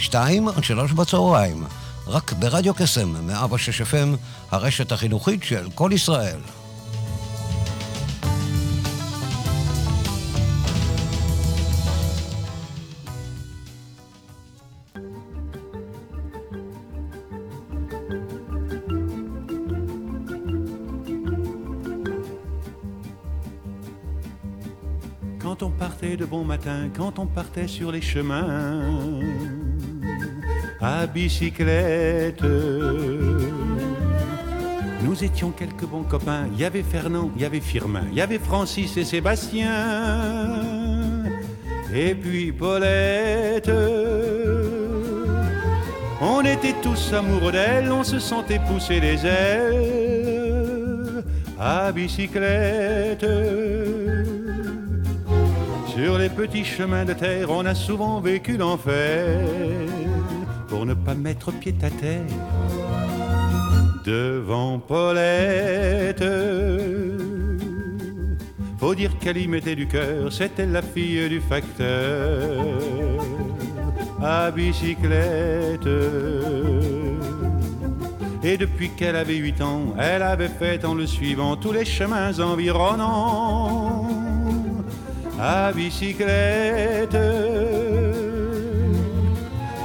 שתיים עד שלוש בצהריים. רק ברדיו קסם, 106 FM, הרשת החינוכית של כל ישראל. de bon matin quand on partait sur les chemins à bicyclette. Nous étions quelques bons copains. Il y avait Fernand, il y avait Firmin, il y avait Francis et Sébastien. Et puis Paulette. On était tous amoureux d'elle, on se sentait pousser les ailes à bicyclette. Sur les petits chemins de terre, on a souvent vécu l'enfer pour ne pas mettre pied à terre devant Paulette. Faut dire qu'elle y mettait du cœur, c'était la fille du facteur à bicyclette. Et depuis qu'elle avait huit ans, elle avait fait en le suivant tous les chemins environnants à bicyclette.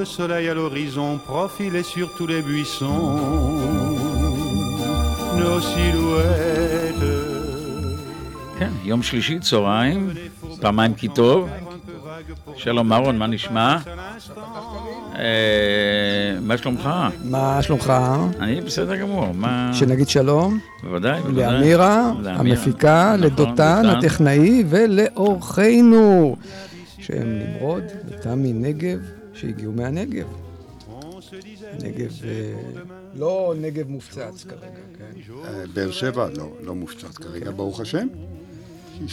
Le soleil à l'horizon profilait sur tous les buissons, nos silhouettes. כן, יום שלישי, צהריים, פעמיים כי טוב. שלום אהרון, מה נשמע? מה שלומך? מה שלומך? אני בסדר גמור, מה... שנגיד שלום. בוודאי, בוודאי. לאמירה, המפיקה, לדותן, הטכנאי ולאורחנו, שהם נמרוד ותמי נגב. שהגיעו מהנגב. נגב, לא נגב מופצץ כרגע, כן? באר שבע, לא, לא מופצץ כרגע, ברוך השם.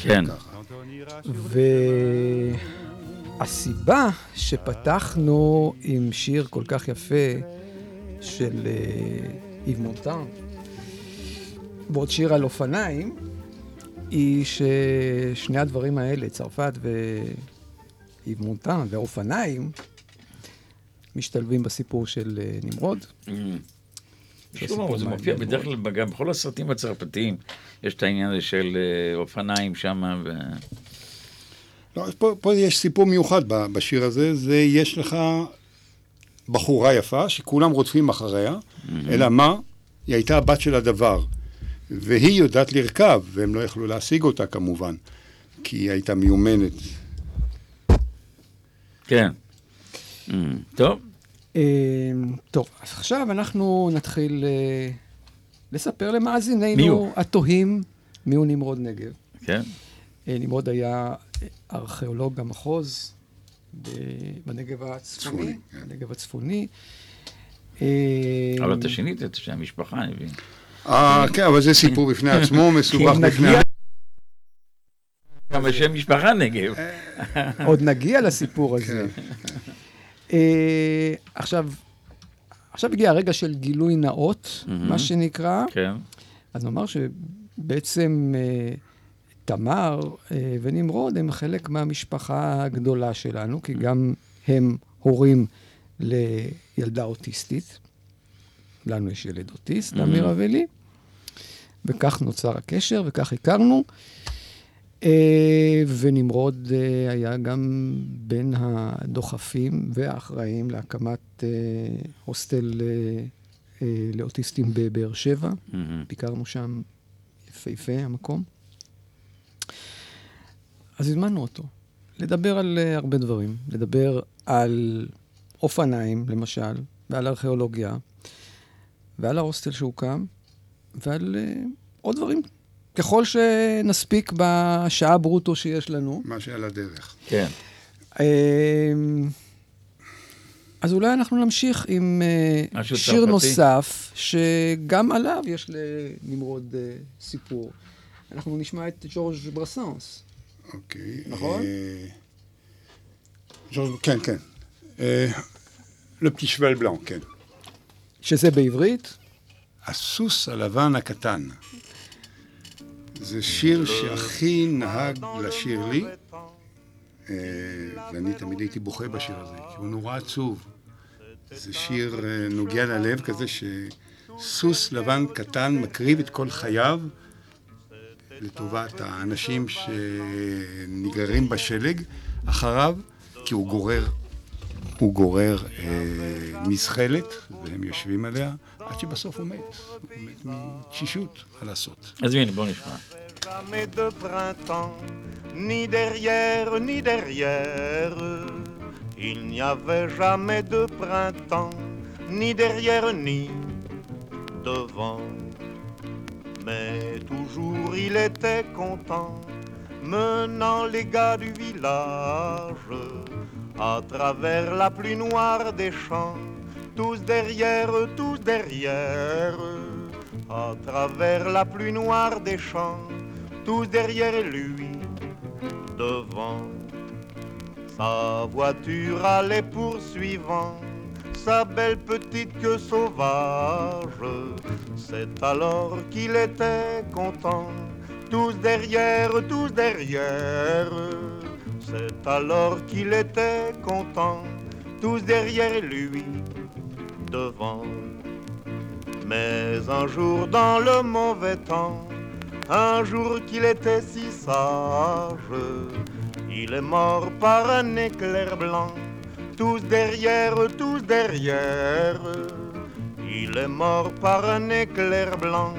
כן. והסיבה שפתחנו עם שיר כל כך יפה של איב מונטן, ועוד שיר על אופניים, היא ששני הדברים האלה, צרפת ואיב מונטן ואופניים, משתלבים בסיפור של אה, נמרוד. Mm. זה מופיע בדרך כלל גם בכל הסרטים הצרפתיים, יש את העניין הזה של אה, אופניים שם. ו... לא, פה, פה יש סיפור מיוחד בשיר הזה, זה יש לך בחורה יפה שכולם רודפים אחריה, mm-hmm. אלא מה? היא הייתה הבת של הדבר, והיא יודעת לרכב, והם לא יכלו להשיג אותה כמובן, כי היא הייתה מיומנת. כן. Mm, טוב. אמ, טוב, אז עכשיו אנחנו נתחיל אה, לספר למאזיננו התוהים מיהו נמרוד נגב. כן. אה, נמרוד היה ארכיאולוג המחוז בנגב הצפוני. כן. בנגב הצפוני. אמ, אבל אתה שינית את שם המשפחה, אני מבין. אה, כן, אבל זה סיפור בפני עצמו, מסובך בפני... גם השם משפחה נגב. עוד נגיע לסיפור הזה. אה, עכשיו, עכשיו הגיע הרגע של גילוי נאות. מה שנקרא. כן. אז נאמר שבעצם אה, תמר אה, ונמרוד הם חלק מהמשפחה הגדולה שלנו, כי גם הם הורים לילדה אוטיסטית. לנו יש ילד אוטיסט, mm-hmm. ולי. וכך נוצר הקשר, וכך הכרנו. אה, ונמרוד אה, היה גם בין הדוחפים והאחראים להקמת אה, הוסטל לאוטיסטים בבאר שבע. ביקרנו שם, יפהפה המקום. אז הזמנו אותו לדבר על הרבה דברים. לדבר על אופניים, למשל, ועל ארכיאולוגיה, ועל ההוסטל שהוקם, ועל uh, עוד דברים. ככל שנספיק בשעה ברוטו שיש לנו. מה שעל הדרך. כן. Uh, אז אולי אנחנו נמשיך עם uh, שיר צרפתי. נוסף, שגם עליו יש לנמרוד uh, סיפור. אנחנו נשמע את ג'ורג' ברסנס. אוקיי. נכון? ג'ורג', כן, כן. לפטי שוול בלן, כן. שזה בעברית? הסוס הלבן הקטן. זה שיר שהכי נהג לשיר לי, ואני תמיד הייתי בוכה בשיר הזה, כי הוא נורא עצוב. זה שיר נוגע ללב כזה שסוס לבן קטן מקריב את כל חייו לטובת האנשים שנגררים בשלג אחריו, כי הוא גורר, הוא גורר אה, מזחלת, והם יושבים עליה, עד שבסוף הוא מת. הוא מת מתשישות, מה לעשות. אז הנה, בוא נשמע. Jamais de printemps, ni derrière, ni derrière. Il n'y avait jamais de printemps, ni derrière, ni devant. Mais toujours il était content, menant les gars du village à travers la pluie noire des champs, tous derrière, tous derrière, à travers la pluie noire des champs, tous derrière lui, devant. Sa voiture allait poursuivant sa belle petite queue sauvage. C'est alors qu'il était content, tous derrière, tous derrière. Alors qu'il était content, tous derrière lui, devant. Mais un jour dans le mauvais temps, un jour qu'il était si sage, il est mort par un éclair blanc tous derrière, tous derrière. Il est mort par un éclair blanc,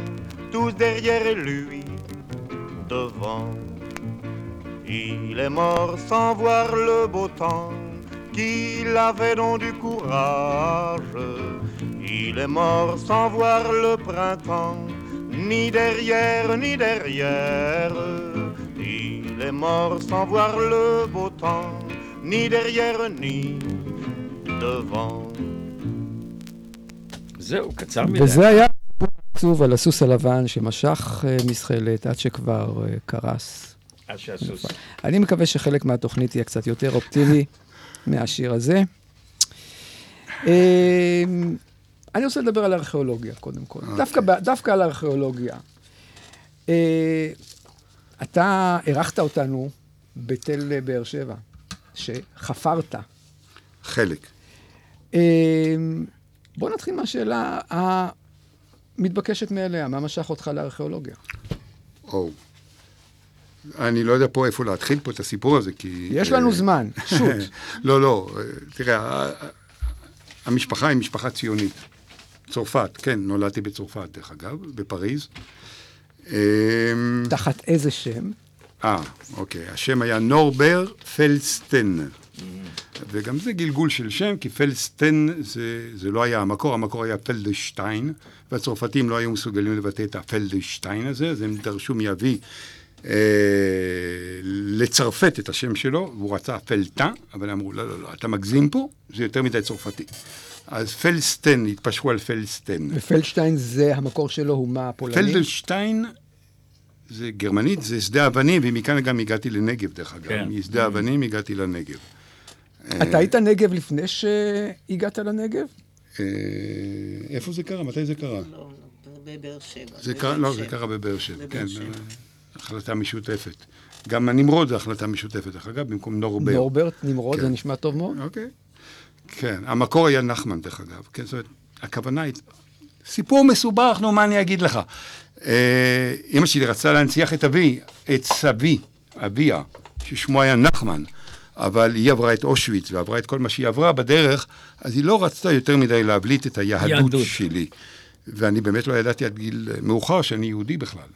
tous derrière lui, devant. Il est mort sans voir le beau temps, qu'il avait donc du courage. Il est mort sans voir le printemps, ni derrière, ni derrière. Il est mort sans voir le beau temps, ni derrière, ni devant. זהו, קצר מדי. וזה היה עצוב על הסוס הלבן שמשך מזחלת עד שכבר קרס. עד שהסוס. אני מקווה שחלק מהתוכנית יהיה קצת יותר אופטימי מהשיר הזה. אני רוצה לדבר על ארכיאולוגיה, קודם כל. דווקא, דווקא על ארכיאולוגיה. אתה אירחת אותנו בתל באר שבע. שחפרת. חלק. בוא נתחיל מהשאלה המתבקשת מאליה, מה משך אותך לארכיאולוגיה? או, אני לא יודע פה איפה להתחיל פה את הסיפור הזה, כי... יש לנו זמן, שוט. לא, לא, תראה, המשפחה היא משפחה ציונית. צרפת, כן, נולדתי בצרפת, דרך אגב, בפריז. תחת איזה שם? אה, אוקיי. השם היה נורבר פלסטן. וגם זה גלגול של שם, כי פלסטן זה, זה לא היה המקור, המקור היה פלדשטיין, והצרפתים לא היו מסוגלים לבטא את הפלדשטיין הזה, אז הם דרשו מאבי אה, לצרפת את השם שלו, והוא רצה פלטה, אבל אמרו, לא, לא, לא, אתה מגזים פה, זה יותר מדי צרפתי. אז פלסטן, התפשרו על פלסטן. ופלדשטיין זה, המקור שלו הוא מה, פולני? פלדשטיין זה גרמנית, זה שדה אבנים, ומכאן גם הגעתי לנגב, דרך אגב. כן. משדה אבנים הגעתי לנגב. אתה היית נגב לפני שהגעת לנגב? איפה זה קרה? מתי זה קרה? לא, בבאר שבע. זה קרה, לא, זה קרה בבאר שבע, כן. החלטה משותפת. גם הנמרוד זה החלטה משותפת, דרך אגב, במקום נורברט. נורברט, נמרוד, זה נשמע טוב מאוד. אוקיי. כן, המקור היה נחמן, דרך אגב. כן, זאת אומרת, הכוונה היא... סיפור מסובך, נו, מה אני אגיד לך? אימא שלי רצתה להנציח את אבי, את סבי, אביה, ששמו היה נחמן. אבל היא עברה את אושוויץ ועברה את כל מה שהיא עברה בדרך, אז היא לא רצתה יותר מדי להבליט את היהדות יהדות. שלי. ואני באמת לא ידעתי עד גיל מאוחר שאני יהודי בכלל.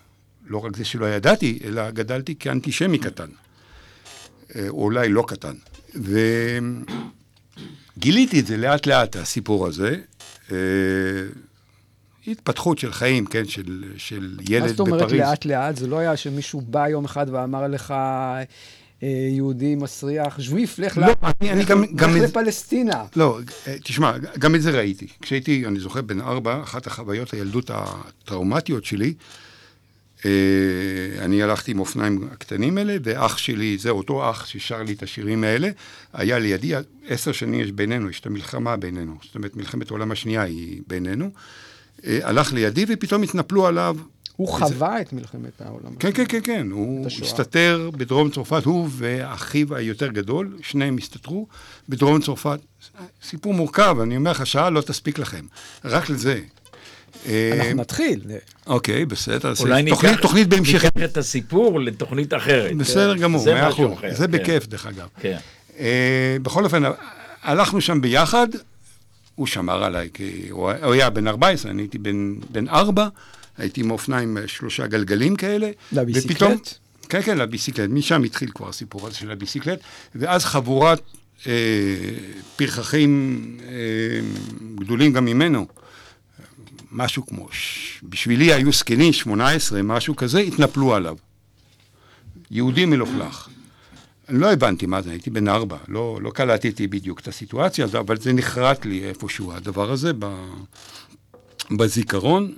לא רק זה שלא ידעתי, אלא גדלתי כאנטישמי קטן. אה, או אולי לא קטן. וגיליתי את זה לאט לאט, הסיפור הזה. אה, התפתחות של חיים, כן, של, של ילד בפריז. מה זאת אומרת לאט לאט? זה לא היה שמישהו בא יום אחד ואמר לך, אה, יהודי מסריח, ז'וויף, לך לא, אני, אני גם... גם לפלסטינה. לא, אה, תשמע, גם את זה ראיתי. כשהייתי, אני זוכר, בן ארבע, אחת החוויות הילדות הטראומטיות שלי, אה, אני הלכתי עם אופניים הקטנים האלה, ואח שלי, זה אותו אח ששר לי את השירים האלה, היה לידי, עשר שנים יש בינינו, יש את המלחמה בינינו, זאת אומרת, מלחמת העולם השנייה היא בינינו. אה, הלך לידי ופתאום התנפלו עליו. הוא וזה- חווה את מלחמת העולם. כן, כן, כן, כן, הוא. הסתתר בדרום צרפת, הוא ואחיו היותר גדול, שניהם הסתתרו בדרום צרפת. סיפור מורכב, אני אומר לך, שעה לא תספיק לכם, רק לזה. אה, אנחנו נתחיל. אוקיי, בסדר, אולי ניקח- תוכנית בהמשך. ניקח את הסיפור לתוכנית אחרת. בסדר גמור, זה מאה משהו אחוז. אחר, זה כן. בכיף, דרך אגב. כן. אה, בכל אופן, הלכנו שם ביחד, הוא שמר עליי, כי הוא היה בן 14, אני הייתי בן, בן 4, הייתי עם אופניים אה, שלושה גלגלים כאלה. לביסיקלט? כן, כן, לביסיקלט. משם התחיל כבר הסיפור הזה של הביסיקלט, ואז חבורת אה, פרחחים אה, גדולים גם ממנו, משהו כמו, ש... בשבילי היו זקנים, 18, משהו כזה, התנפלו עליו. יהודי מלוכלך. אני לא הבנתי מה זה, הייתי בן ארבע, לא, לא קלטתי בדיוק את הסיטואציה הזו, אבל זה נחרט לי איפשהו, הדבר הזה, ב, בזיכרון.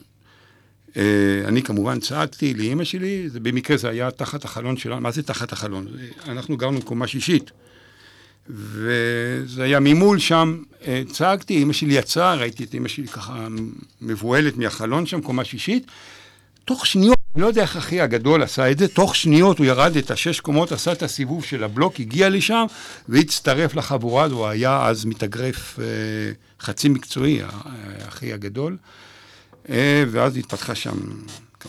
אה, אני כמובן צעקתי לאימא שלי, זה, במקרה זה היה תחת החלון שלנו, מה זה תחת החלון? אנחנו גרנו קומה שישית, וזה היה ממול שם, אה, צעקתי, אימא שלי יצאה, ראיתי את אימא שלי ככה מבוהלת מהחלון שם, קומה שישית, תוך שניות, אני לא יודע איך אחי הגדול עשה את זה, תוך שניות הוא ירד את השש קומות, עשה את הסיבוב של הבלוק, הגיע לשם והצטרף לחבורה הזו, היה אז מתאגרף אה, חצי מקצועי, ה- אחי הגדול, אה, ואז התפתחה שם,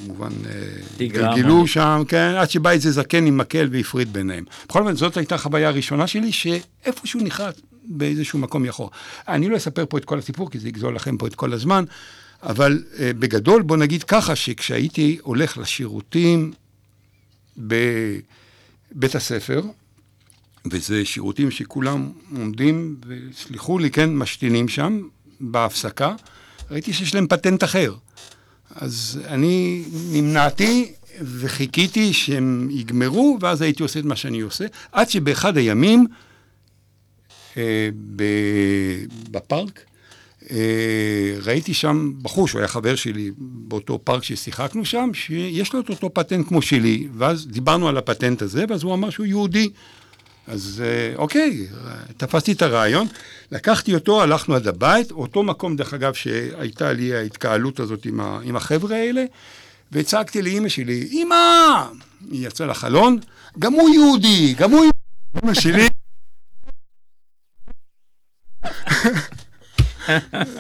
כמובן, אה, גילו. שם, כן, עד שבא איזה זקן עם מקל והפריד ביניהם. בכל אופן, זאת הייתה החוויה הראשונה שלי, שאיפשהו נחרט באיזשהו מקום יחור. אני לא אספר פה את כל הסיפור, כי זה יגזול לכם פה את כל הזמן, אבל אה, בגדול, בוא נגיד ככה, שכשהייתי הולך לשירותים בבית הספר, וזה שירותים שכולם עומדים, וסליחו לי, כן, משתינים שם, בהפסקה, ראיתי שיש להם פטנט אחר. אז אני נמנעתי וחיכיתי שהם יגמרו, ואז הייתי עושה את מה שאני עושה, עד שבאחד הימים, אה, ב- בפארק, אה, ראיתי שם בחור שהוא היה חבר שלי באותו פארק ששיחקנו שם, שיש לו את אותו פטנט כמו שלי, ואז דיברנו על הפטנט הזה, ואז הוא אמר שהוא יהודי. אז אה, אוקיי, תפסתי את הרעיון, לקחתי אותו, הלכנו עד הבית, אותו מקום, דרך אגב, שהייתה לי ההתקהלות הזאת עם, ה, עם החבר'ה האלה, והצעקתי לאימא שלי, אמא! היא יצאה לחלון, גם הוא יהודי, גם הוא יהודי. אימא שלי...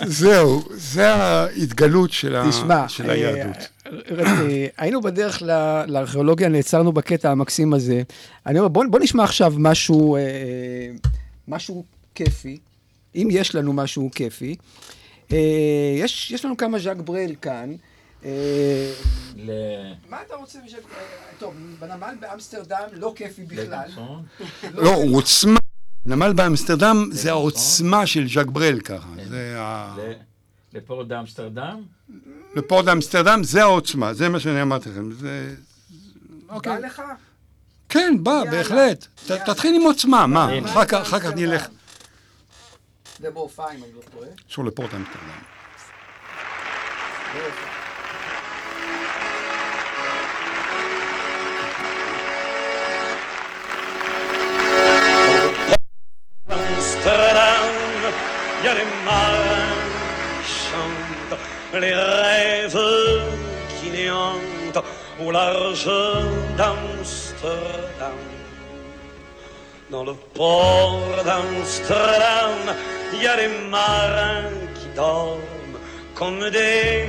זהו, זה ההתגלות של, ה, תשמע, של אה, היהדות. היינו בדרך ל- לארכיאולוגיה, נעצרנו בקטע המקסים הזה. אני אומר, בוא, בוא נשמע עכשיו משהו, אה, משהו כיפי, אם יש לנו משהו כיפי. אה, יש, יש לנו כמה ז'אק ברל כאן. אה, ל- מה אתה רוצה מז'אק? טוב, בנמל באמסטרדם לא כיפי בכלל. לגנסון? לא, הוא עוצמה. נמל באמסטרדם זה העוצמה של ז'אק ברל ככה. זה ה... ל- לפורט באמסטרדם? לפורט אמסטרדם זה העוצמה, זה מה שאני אמרתי לכם. זה... בא אוקיי. לך? כן, בא. בהחלט. תתחיל עם עוצמה, מה? אחר כך אחר כך נלך. זה בהופעה, אם אני לא טועה. קשור לפורט אמסטרדם. Les rêves qui néantent au large d'Amsterdam. Dans le port d'Amsterdam, il y a les marins qui dorment comme des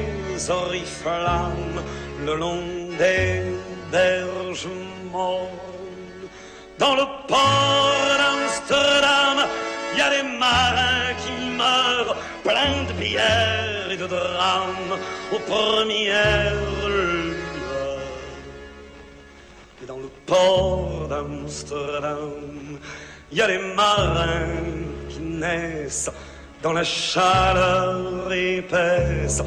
oriflammes le long des berges mornes dans le port d'Amsterdam, y a des marins qui meurent pleins de bière et de drames aux premières lueurs. Et dans le port d'Amsterdam, il y a des marins qui naissent dans la chaleur épaisse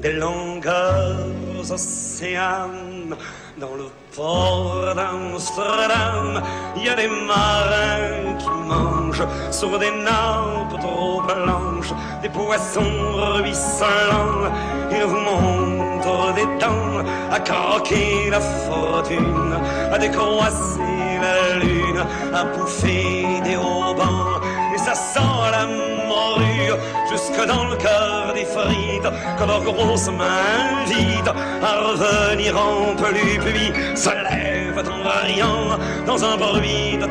des longueurs océanes. Dans le port d'Amsterdam, il y a des marins qui mangent sur des nappes trop blanches des poissons ruisselants. Ils vous des dents à croquer la fortune, à décroisser la lune, à bouffer des haubans. Et ça sent la morue jusque dans le cœur des frites que leurs grosses mains vides à revenir en plus puis se lèvent en riant dans un bruit de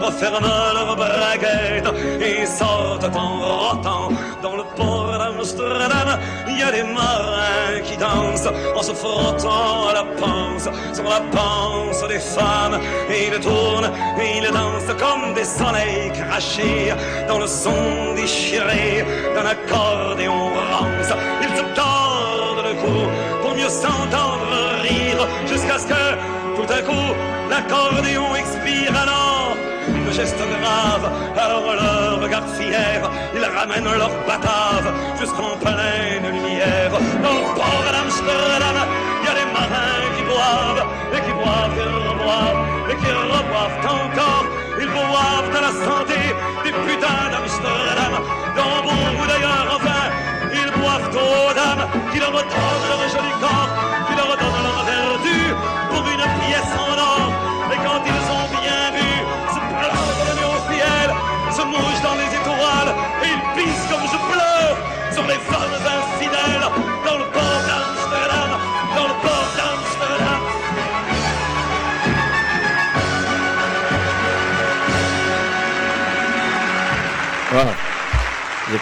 referment leurs braguettes. Et sortent en rotant dans le port d'Amsterdam. Il y a des marins qui dansent en se frottant à la panse sur la panse des femmes. Et ils tournent et ils dansent comme des soleils crachés dans le son déchiré d'un accordéon rance. Ils se tordent le cou pour mieux s'entendre rire jusqu'à ce que tout à coup l'accordéon expire alors le geste grave, alors leur regard fier, ils ramènent leur batave jusqu'en pleine lumière. Dans le port d'Amsterdam, il y a des marins qui boivent, et qui boivent et reboivent, et qui reboivent encore. Ils boivent à la santé des putains d'Amsterdam, dans beaucoup d'ailleurs, enfin, ils boivent aux dames qui leur donnent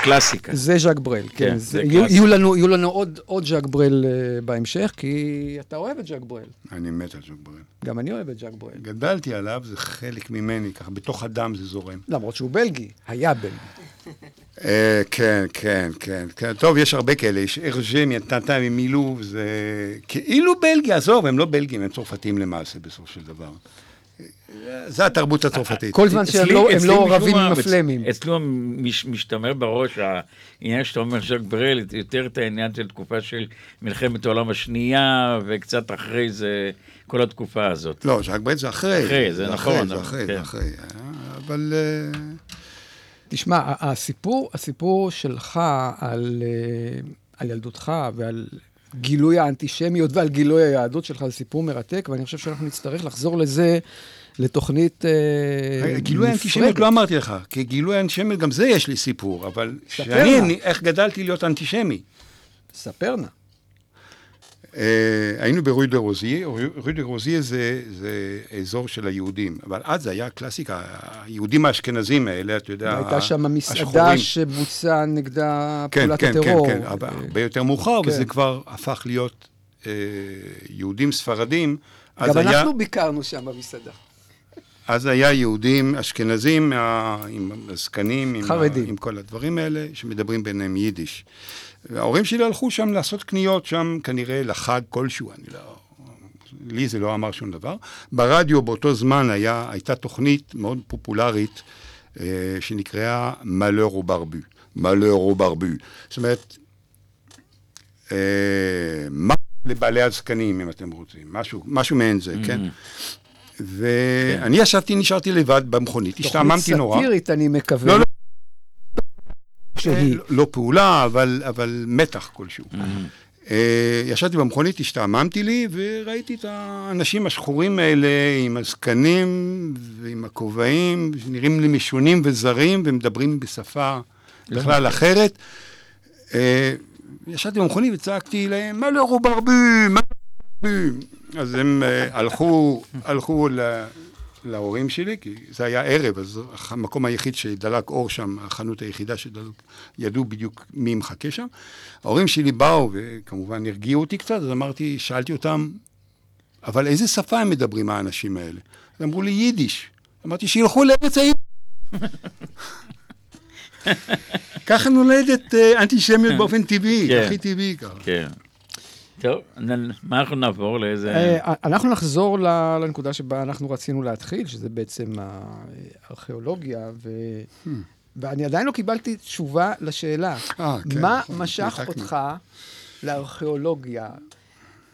קלאסיקה. זה ז'אק ברל, כן. כן, זה- זה יהיו-. יהיו לנו- יהיו לנו עוד- עוד ז'אק ברל אה, בהמשך, כי אתה אוהב את ז'אק ברל. אני מת על ז'ק ברל. גם אני אוהב את ז'אק ברל. גדלתי עליו, זה חלק ממני, ככה בתוך הדם זה זורם. למרות שהוא בלגי, היה בלגי. אה, כן, כן, כן, כן. טוב, יש הרבה כאלה. יש ארג'ה מטאטה ממילוב, זה כאילו בלגיה, עזוב, הם לא בלגים, הם צרפתים למעשה בסופו של דבר. זה התרבות הצרפתית. כל זמן שהם לא- לא רבים עם הפלמים. אצלו מש- משתמר בראש העניין שאתה אומר ז'ק ברל, יותר את העניין של תקופה של מלחמת העולם השנייה, וקצת אחרי זה, כל התקופה הזאת. לא, ז'אק ברל זה אחרי. אחרי, זה נכון, זה אבל- אחרי, כן. זה אחרי. אה, אבל... אה, תשמע, הסיפור, הסיפור שלך על, אה, על ילדותך ועל גילוי האנטישמיות ועל גילוי היהדות שלך זה סיפור מרתק, ואני חושב שאנחנו נצטרך לחזור לזה לתוכנית אה, רגע, גילוי האנטישמיות נפרדת. לא אמרתי לך, כי גילוי האנטישמיות, גם זה יש לי סיפור, אבל שאני, איך גדלתי להיות אנטישמי. ספר נא. אה, היינו ברוי דה רוזיה, רוי דה רוזיה זה, זה אזור של היהודים, אבל אז זה היה קלאסיקה, היהודים האשכנזים האלה, אתה יודע, הייתה שם השחורים. מסעדה שבוצעה נגדה כן, פעולת כן, הטרור. כן, כן, אה, הרבה יותר מאוחר, כן. וזה כבר הפך להיות אה, יהודים ספרדים. גם היה, אנחנו ביקרנו שם במסעדה. אז היה יהודים אשכנזים מה, עם הזקנים, עם, חרדים. עם כל הדברים האלה, שמדברים ביניהם יידיש. וההורים שלי הלכו שם לעשות קניות, שם כנראה לחג כלשהו, אני לא... לי זה לא אמר שום דבר. ברדיו באותו זמן היה, הייתה תוכנית מאוד פופולרית, אה, שנקראה מלור וברבו. מלור וברבו. זאת אומרת, אה, מה לבעלי הזקנים, אם אתם רוצים, משהו, משהו מעין זה, כן? ואני ישבתי, נשארתי לבד במכונית, השתעממתי נורא. תוכנית סאטירית, אני מקווה. לא, לא. שהיא. לא, לא פעולה, אבל, אבל מתח כלשהו. אה, ישבתי במכונית, השתעממתי לי, וראיתי את האנשים השחורים האלה עם הזקנים ועם הכובעים, שנראים לי משונים וזרים, ומדברים בשפה בכלל אחרת. אה, ישבתי במכונית וצעקתי להם, מה לא רוברבי? מה לא רוברבי? אז הם אה, הלכו, הלכו ל... להורים שלי, כי זה היה ערב, אז המקום היחיד שדלק אור שם, החנות היחידה שדלק, ידעו בדיוק מי מחכה שם. ההורים שלי באו וכמובן הרגיעו אותי קצת, אז אמרתי, שאלתי אותם, אבל איזה שפה הם מדברים האנשים האלה? אז אמרו לי יידיש. אמרתי, שילכו לארץ העיר. ככה נולדת אה, אנטישמיות באופן טבעי, כן. הכי טבעי ככה. כן. טוב, מה אנחנו נעבור לאיזה... אה, אנחנו נחזור ל- לנקודה שבה אנחנו רצינו להתחיל, שזה בעצם הארכיאולוגיה, ו... ואני עדיין לא קיבלתי תשובה לשאלה. אה, כן, מה נכון, משך. אותך לארכיאולוגיה?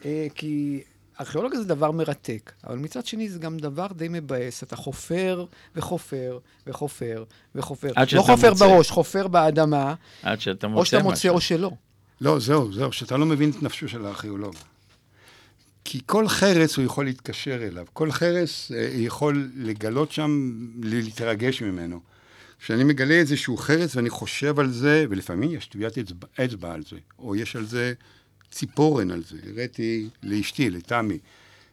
אה, כי ארכיאולוגיה זה דבר מרתק, אבל מצד שני זה גם דבר די מבאס. אתה חופר וחופר וחופר וחופר. עד לא חופר מוצא. בראש, חופר באדמה, עד שאתה מוצא או שאתה מוצא משהו. או שלא. לא, זהו, זהו, שאתה לא מבין את נפשו של הארכיאולוג. כי כל חרס הוא יכול להתקשר אליו, כל חרס אה, יכול לגלות שם, להתרגש ממנו. כשאני מגלה איזשהו חרס ואני חושב על זה, ולפעמים יש טביעת אצבע, אצבע על זה, או יש על זה ציפורן על זה, הראיתי לאשתי, לתמי.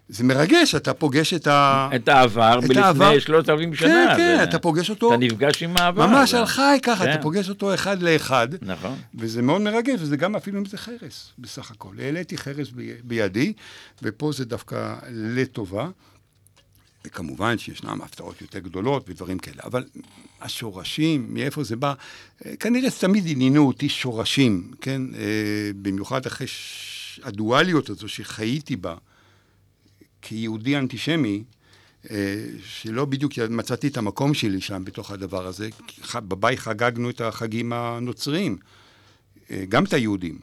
זה מרגש, אתה פוגש את ה... את העבר את העבר. מלפני שלושת אלפים שנה. כן, כן, זה- אתה פוגש אותו אתה נפגש עם העבר. ממש על חי ככה, כן. אתה פוגש אותו אחד לאחד. נכון. וזה מאוד מרגש, וזה גם אפילו אם זה חרס, בסך הכל. העליתי חרס ב- בידי, ופה זה דווקא לטובה. וכמובן שישנם הפתעות יותר גדולות ודברים כאלה, אבל השורשים, מאיפה זה בא, אה, כנראה תמיד עניינו אותי שורשים, כן? אה, במיוחד אחרי. הדואליות הזו שחייתי בה כיהודי אנטישמי, אה, שלא בדיוק מצאתי את המקום שלי שם בתוך הדבר הזה. בבית חגגנו את החגים הנוצריים, אה, גם את היהודים.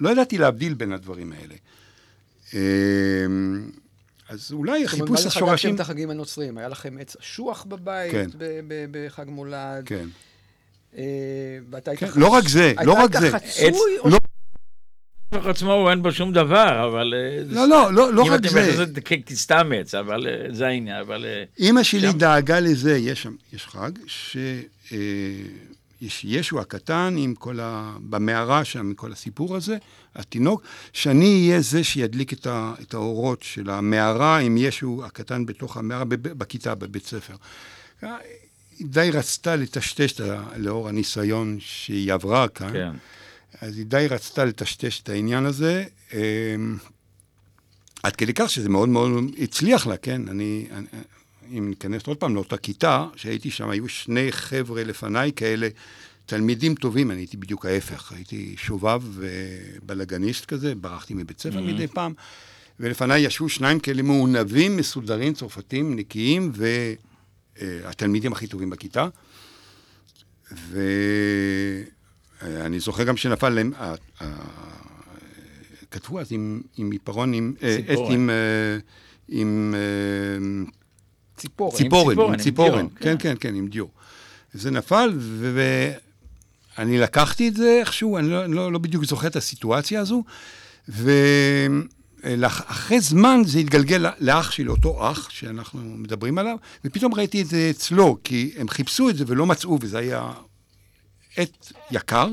לא ידעתי להבדיל בין הדברים האלה. אה, אז אולי זאת אומרת, חיפוש מה זה השורשים... חגגתם את החגים הנוצריים? היה לכם עץ אשוח בבית כן. בחג מולד? כן. ואתה היית כן, חצ- לא רק זה, לא רק זה. חצוי? או לא, בתוך עצמו הוא אין בו שום דבר, אבל... אה, לא, לא, לא, לא אם רק אתם זה. מכניסים את זה כ- כסתם עץ, אבל אה, זה העניין, אבל... אה, אימא שלי שם- דאגה לזה, יש שם, יש חג, שיש ישו הקטן עם כל ה... במערה שם, עם כל הסיפור הזה, התינוק, שאני אהיה זה שידליק את, ה... את האורות של המערה עם ישו הקטן בתוך המערה, בב... בכיתה, בבית ספר. היא די רצתה לטשטש לאור הניסיון שהיא עברה כאן. כן. אז היא די רצתה לטשטש את העניין הזה. אמ, עד כדי כך שזה מאוד מאוד הצליח לה, כן? אני, אני אם ניכנס עוד פעם לאותה כיתה, שהייתי שם, היו שני חבר'ה לפניי כאלה, תלמידים טובים, אני הייתי בדיוק ההפך, הייתי שובב ובלאגניסט כזה, ברחתי מבית ספר מדי פעם, ולפניי ישבו שניים כאלה מעונבים, מסודרים, צרפתים, נקיים, והתלמידים הכי טובים בכיתה. ואני זוכר גם שנפל להם, כתבו אז עם, עיפרון, עם אה, עט ציפורן. עם, אה, עם אה, ציפורן. עם ציפורן, כן, כן. כן, כן, עם דיו. זה נפל, ואני לקחתי את זה איכשהו, אני לא, לא, לא בדיוק זוכר את הסיטואציה הזו, ואחרי זמן זה התגלגל לאח שלי, אותו אח שאנחנו מדברים עליו, ופתאום ראיתי את זה אצלו, כי הם חיפשו את זה ולא מצאו, וזה היה עט יקר,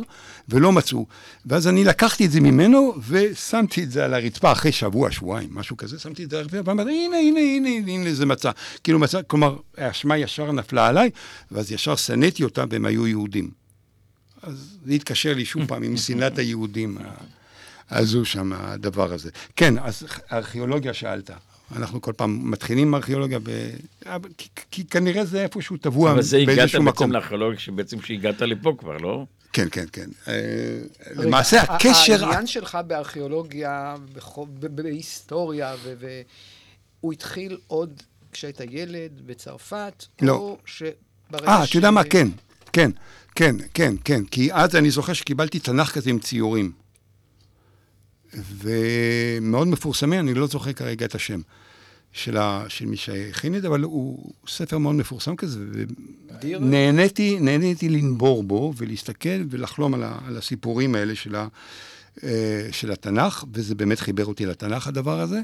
ולא מצאו. ואז אני לקחתי את זה ממנו, ושמתי את זה על הרצפה אחרי שבוע, שבועיים, משהו כזה, שמתי את זה על הרצפה, ואמרתי, הנה, הנה, הנה, הנה, זה מצא. כאילו מצא, כלומר, האשמה ישר נפלה עליי, ואז ישר שנאתי אותם, והם היו יהודים. אז זה התקשר לי שוב פעם עם שנאת היהודים, ה- הזו שם, הדבר הזה. כן, אז ארכיאולוגיה שאלת. אנחנו כל פעם מתחילים עם ארכיאולוגיה, ב... כי, כי כנראה זה איפשהו טבוע אבל זה הגעת באיזשהו בעצם מקום. לארכיאולוגיה, שבעצם שהגעת לפה כבר, לא? כן, כן, כן. אה, למעשה הקשר... העניין שלך בארכיאולוגיה, בהיסטוריה, והוא התחיל עוד כשהיית ילד בצרפת, לא. או שברגע אה, אתה יודע ש- מה? כן, כן, כן, כן, כן. כי אז אני זוכר שקיבלתי תנ"ך כזה עם ציורים. ומאוד מפורסמים, אני לא זוכר כרגע את השם של, ה, של מי שהכין את זה, אבל הוא ספר מאוד מפורסם כזה? ונהניתי נהניתי לנבור בו ולהסתכל ולחלום על, ה, על הסיפורים האלה של, ה, אה, של התנ"ך, וזה באמת חיבר אותי לתנ"ך, הדבר הזה.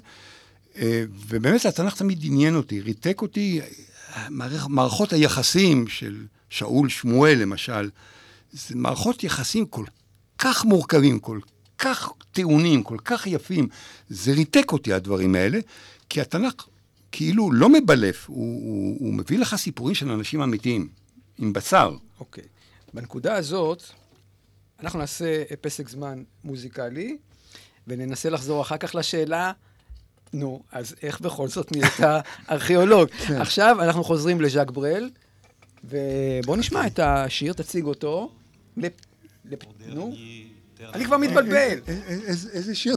אה, ובאמת התנ"ך תמיד עניין אותי, ריתק אותי, מערכ- מערכות היחסים של שאול שמואל למשל, זה מערכות יחסים כל כך מורכבים, כל כך טעונים, כל כך יפים, זה ריתק אותי הדברים האלה, כי התנ"ך כאילו לא מבלף, הוא, הוא, הוא מביא לך סיפורים של אנשים אמיתיים, עם בשר. אוקיי. בנקודה הזאת, אנחנו נעשה פסק זמן מוזיקלי, וננסה לחזור אחר כך לשאלה נו, אז איך בכל זאת נהיית ארכיאולוג? עכשיו אנחנו חוזרים לז'אק ברל, ובואו נשמע את השיר, תציג אותו. לפ... לפ... נו, אני כבר מתבלבל. אה, איזה איזה שיר?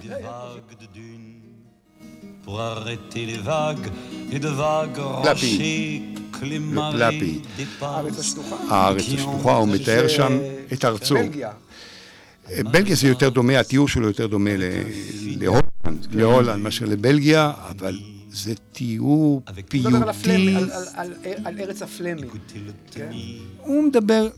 pour arrêter les vagues et de vagues Plapi. rochers que les Le marées Plapi. הארץ dépassent. השטוחה. הארץ הוא מתאר שם את ארצו. בלגיה. בלגיה זה יותר דומה, התיאור שלו יותר דומה ל- להולנד, להולנד מאשר לבלגיה, אבל זה תיאור הוא מדבר על פיוטי. ארץ הפלמי. Tenir הוא מדבר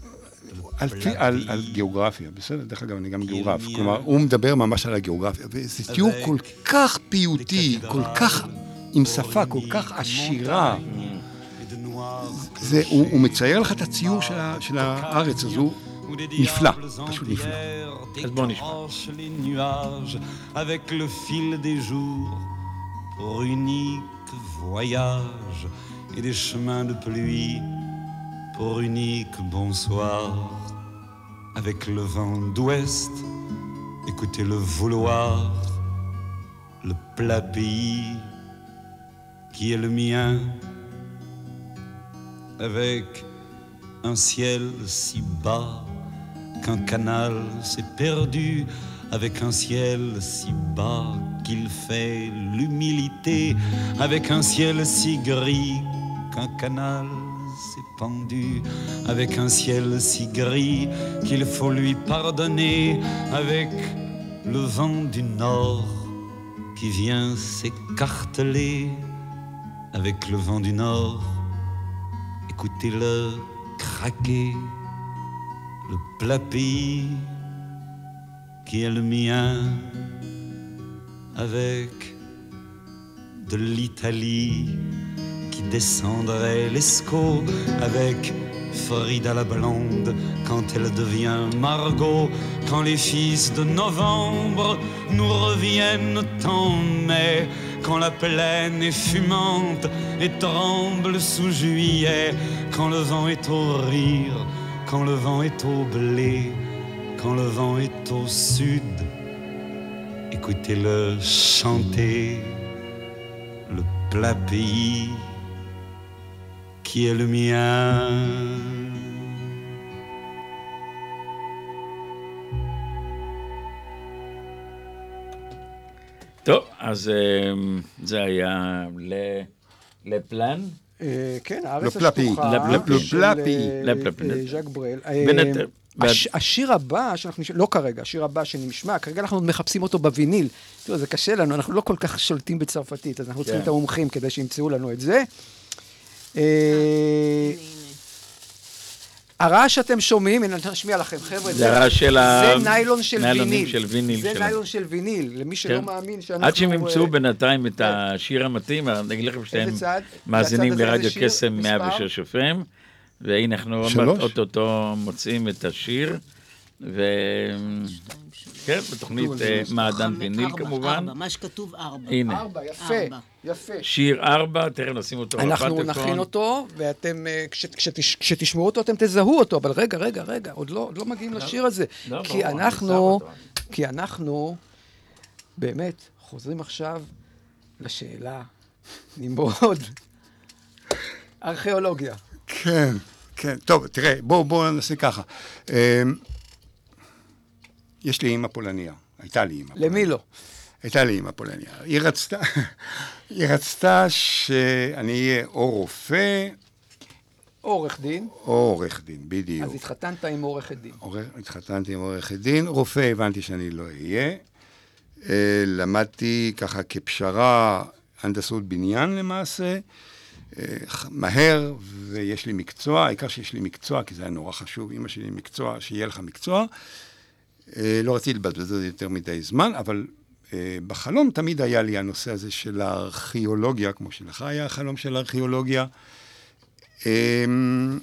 על, פי- על, על גיאוגרפיה, בסדר? דרך אגב, אני גם גיאוגרף. כלומר, הוא מדבר ממש על הגיאוגרפיה, וזה תיאור כל כך פיוטי, כל כך עם שפה כל כך עשירה. זה, הוא, הוא מצייר לך את הציור של, ה, של הארץ הזו, נפלא, פשוט נפלא. אז בואו נשמע. décrochent les nuages avec le fil des jours pour unique voyage et des chemins de pluie pour unique bonsoir avec le vent d'ouest écoutez le vouloir le plat pays qui est le mien avec un ciel si bas qu'un canal s'est perdu avec un ciel si bas qu'il fait l'humilité, avec un ciel si gris qu'un canal avec un ciel si gris qu'il faut lui pardonner, avec le vent du nord qui vient s'écarteler, avec le vent du nord, écoutez-le craquer le plat qui est le mien avec de l'Italie descendrait l'Escaut avec Frida la blonde quand elle devient Margot quand les fils de novembre nous reviennent en mai quand la plaine est fumante et tremble sous juillet quand le vent est au rire quand le vent est au blé, quand le vent est au sud, écoutez-le chanter, le plat pays qui est le mien. טוב, אז אה, זה היה ל- לפלן. אה, כן, הארץ. השטוחה. לפלפי. ז'אק ברל. הש- השיר הבא שאנחנו נשמע, לא כרגע, השיר הבא שנשמע, כרגע אנחנו מחפשים אותו בוויניל. תראו, זה קשה לנו, אנחנו לא כל כך שולטים בצרפתית, אז אנחנו צריכים כן. את המומחים כדי שימצאו לנו את זה. אה. הרעש שאתם שומעים, הנה, אני אשמיע לכם, חבר'ה. זה הרעש של ה- זה ניילון של ניילונים ויניל. של ויניל זה. ניילון של ויניל, למי שלא כן. מאמין שאנחנו... עד שהם ימצאו אה, בינתיים את השיר המתאים, אני אגיד לכם שאתם? מאזינים לרדיו? קסם מספר? 106 FM, והנה אנחנו אוטוטו מוצאים את השיר, ו... כן, בתוכנית אה, מעדן ויניל ארבע, כמובן. ארבע, מה שכתוב ארבע. הנה, ארבע, יפה, ארבע. יפה. שיר 4, תכף נשים אותו אנחנו. נכין אותו, ואתם, אה, כש- כשתש- כשתשמעו אותו, אתם תזהו אותו, אבל רגע, רגע, רגע, עוד לא, לא מגיעים לשיר הזה. לא, כי אנחנו. כי אנחנו, באמת, חוזרים עכשיו לשאלה, נמרוד, ארכיאולוגיה. כן, כן. טוב, תראה, בואו בוא נעשה ככה. יש לי אימא פולניה. הייתה לי אימא פולניה. למי לא? הייתה לי אימא פולניה. היא רצתה, היא רצתה שאני אהיה או רופא עורך דין, או עורך דין, בדיוק. אז התחתנת עם עורכת דין. עורך, התחתנתי עם עורכת דין, רופא הבנתי שאני לא אהיה. אה, למדתי ככה כפשרה הנדסות בניין למעשה, אה, מהר, ויש לי מקצוע, העיקר שיש לי מקצוע, כי זה היה נורא חשוב, אמא שלי מקצוע, שיהיה לך מקצוע. אה, לא רציתי לבזבז על זה יותר מדי זמן, אבל אה, בחלום תמיד היה לי הנושא הזה של הארכיאולוגיה, כמו שלך היה החלום של הארכיאולוגיה. אמ,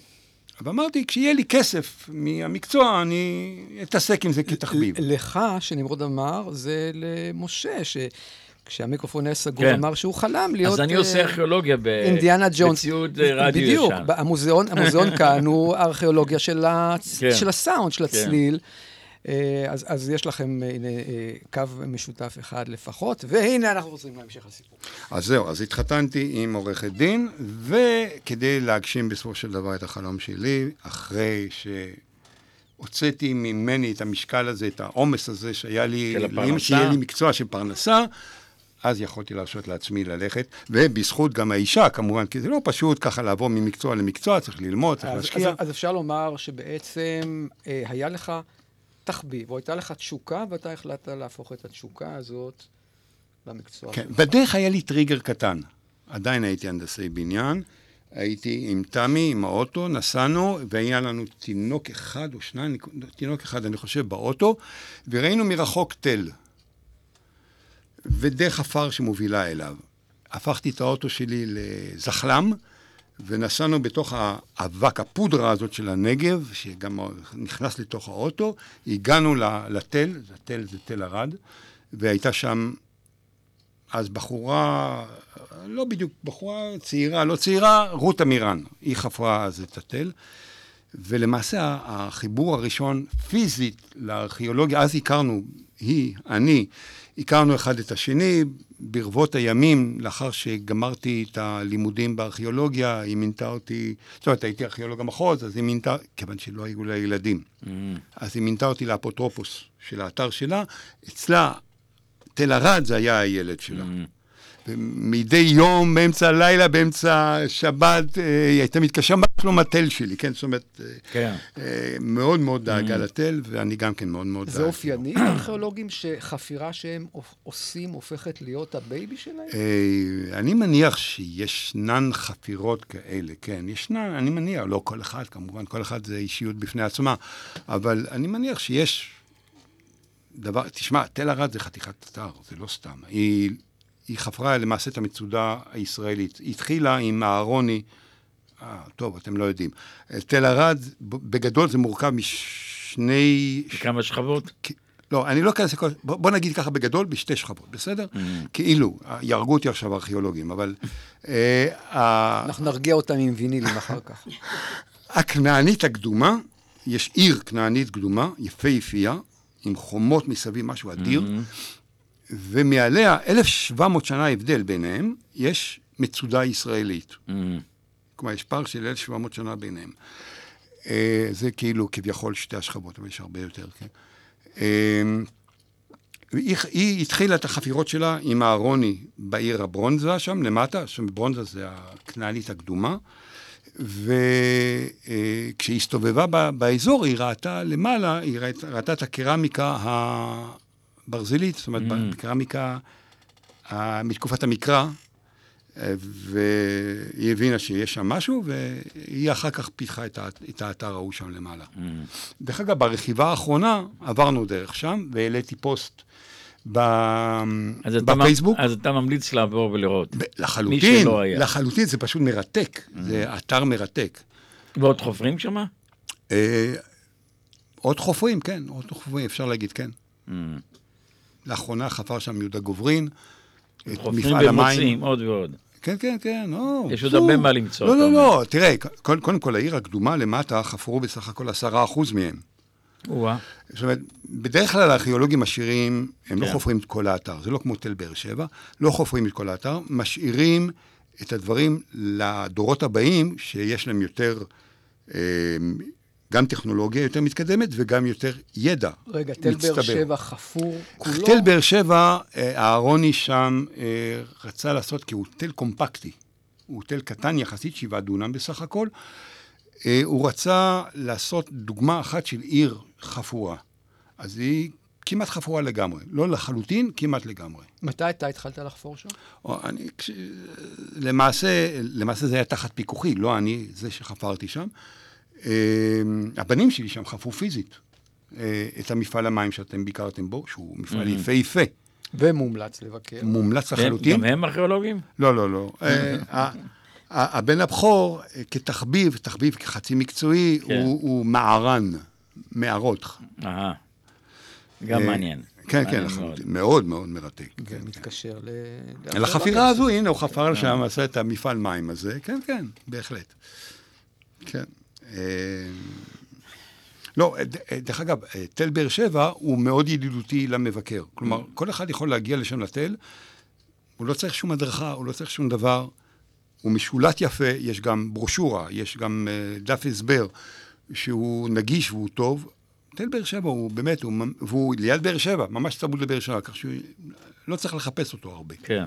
אבל אמרתי, כשיהיה לי כסף מהמקצוע, אני אתעסק עם זה כתחביב. לך, שנמרוד אמר, זה למשה, שכשהמיקרופון היה סגור, כן. אמר שהוא חלם להיות... אז אני אה, עושה ארכיאולוגיה ב- אינדיאנה ג'ונס. בציוד רדיו בדיוק, ישן. המוזיאון, המוזיאון כאן הוא הארכיאולוגיה של, ה... כן. של הסאונד, של כן. הצליל. אה, אז, אז יש לכם אה, הנה, אה, קו משותף אחד לפחות, והנה אנחנו חוזרים להמשך הסיפור. אז זהו, אז התחתנתי עם עורכת דין, וכדי להגשים בסופו של דבר את החלום שלי, אחרי שהוצאתי ממני את המשקל הזה, את העומס הזה שהיה לי, הפרנסה. שיהיה לי מקצוע של פרנסה, אז יכולתי להרשות לעצמי ללכת, ובזכות גם האישה כמובן, כי זה לא פשוט ככה לעבור ממקצוע למקצוע, צריך ללמוד, צריך אז, להשקיע. אז, אז אפשר לומר שבעצם אה, היה לך תחביב, או הייתה לך תשוקה, ואתה החלטת להפוך את התשוקה הזאת למקצוע כן, שלך. בדרך היה לי טריגר קטן. עדיין הייתי הנדסאי בניין. הייתי עם תמי, עם האוטו, נסענו, והיה לנו תינוק אחד או שניים, תינוק אחד, אני חושב, באוטו, וראינו מרחוק תל. ודרך עפר שמובילה אליו. הפכתי את האוטו שלי לזחלם, ונסענו בתוך האבק, הפודרה הזאת של הנגב, שגם נכנס לתוך האוטו, הגענו לתל, זה תל זה תל ערד, והייתה שם אז בחורה, לא בדיוק, בחורה צעירה, לא צעירה, רות עמירן. היא חפרה אז את התל. ולמעשה החיבור הראשון פיזית לארכיאולוגיה, אז הכרנו, היא, אני, הכרנו אחד את השני ברבות הימים, לאחר שגמרתי את הלימודים בארכיאולוגיה, היא מינתה אותי, זאת אומרת, הייתי ארכיאולוג המחוז, אז היא מינתה, כיוון שלא היו לה ילדים, אז היא מינתה אותי לאפוטרופוס של האתר שלה, אצלה, תל ערד זה היה הילד שלה. ומדי יום, באמצע הלילה, באמצע שבת, אה, היא הייתה מתקשרת, מה שלום התל שלי, כן? זאת אומרת, אה, כן. אה, מאוד מאוד דאגה לתל, ואני גם כן מאוד מאוד זה דאגתי. אופייני לארכיאולוגים שחפירה שהם עוש- עושים הופכת להיות הבייבי שלהם? אני מניח שישנן חפירות כאלה, כן, ישנן, אני מניח, לא כל אחד, כמובן, כל אחד זה אישיות בפני עצמה, אבל אני מניח שיש דבר, תשמע, תל ערד זה חתיכת אתר, זה לא סתם. היא, היא חפרה למעשה את המצודה הישראלית. היא התחילה עם אהרוני, אה, טוב, אתם לא יודעים. תל ערד, ב- בגדול זה מורכב משני... כמה שכבות? לא, אני לא אכנס לכל... בוא, בוא נגיד ככה בגדול, בשתי שכבות, בסדר? כאילו, אה, יהרגו אותי עכשיו ארכיאולוגים, אבל... אה, ה- אנחנו נרגיע אותם עם וינילים אחר כך. הכנענית הקדומה, יש עיר כנענית קדומה, יפהפייה, עם חומות מסביב, משהו אדיר, ומעליה, 1,700 שנה הבדל ביניהם, יש מצודה ישראלית. כלומר, יש פער של 1,700 שנה ביניהם. אה, זה כאילו כביכול שתי השכבות, אבל יש הרבה יותר, כן. אה, היא, היא התחילה את החפירות שלה עם אהרוני בעיר הברונזה שם, למטה, שם ברונזה זה הכנענית הקדומה, וכשהיא הסתובבה ב- באזור, היא ראתה למעלה, היא ראתה, ראתה את הקרמיקה הברזילית, זאת אומרת, mm. קרמיקה ה- מתקופת המקרא, והיא הבינה שיש שם משהו, והיא אחר כך פיתחה את, את האתר ההוא שם למעלה. Mm. דרך אגב, ברכיבה האחרונה עברנו דרך שם, והעליתי פוסט ב... אז אתה, בפייסבוק. אז אתה ממליץ לעבור ולראות. ב- מי לחלוטין, שלא היה. לחלוטין, זה פשוט מרתק. זה אתר מרתק. ועוד חופרים שמה? אה, עוד חופרים, כן, עוד חופרים, אפשר להגיד, כן. לאחרונה חפר שם יהודה גוברין, את חופרים מפעל המים. ומוצאים עוד ועוד. כן, כן, כן, לא. יש עוד. הרבה מה למצוא, לא, לא, אומר. לא, תראה, קודם קודם כל, העיר הקדומה למטה חפרו בסך הכל עשרה אחוז מהם. זאת אומרת, בדרך כלל הארכיאולוגים עשירים, הם לא כן. חופרים את כל האתר, זה לא כמו תל באר שבע, לא חופרים את כל האתר, משאירים את הדברים לדורות הבאים, שיש להם יותר, אה, גם טכנולוגיה יותר מתקדמת וגם יותר ידע רגע, תל באר מצטבר. שבע חפור כולו? תל באר שבע, אה, אהרוני שם אה, רצה לעשות, כי הוא תל קומפקטי, הוא תל קטן יחסית, שבעה דונם בסך הכל, אה, הוא רצה לעשות דוגמה אחת של עיר חפורה. אז היא כמעט חפורה לגמרי. לא לחלוטין, כמעט לגמרי. מתי אתה התחלת לחפור שם? או, אני, כש, למעשה, למעשה זה היה תחת פיקוחי, לא אני זה שחפרתי שם. אה, הבנים שלי שם חפרו פיזית אה, את המפעל המים שאתם ביקרתם בו, שהוא מפעל יפהפה, ומומלץ לבקר. מומלץ לחלוטין. גם הם ארכיאולוגים? לא, לא, לא. אה, ה- ה- הבן הבכור, אה, כתחביב, תחביב כחצי מקצועי, כן. הוא מערן, מערות. אהה. גם מעניין. כן, כן, מאוד. לחלוטין. מאוד מאוד מרתק. זה כן, כן. מתקשר ל... על החפירה הזו, הנה, הוא חפר שם, עשה את המפעל מים הזה, כן, כן, בהחלט. כן. אה, לא, ד- דרך אגב, תל באר שבע הוא מאוד ידידותי למבקר. כלומר, כל אחד יכול להגיע לשם לתל, הוא לא צריך שום הדרכה, הוא לא צריך שום דבר. הוא משולט יפה, יש גם ברושורה, יש גם אה, דף הסבר שהוא נגיש והוא טוב. תל באר שבע הוא באמת, הוא, והוא ליד באר שבע, ממש צמוד לבאר שבע, כך שהוא לא צריך לחפש אותו הרבה. כן.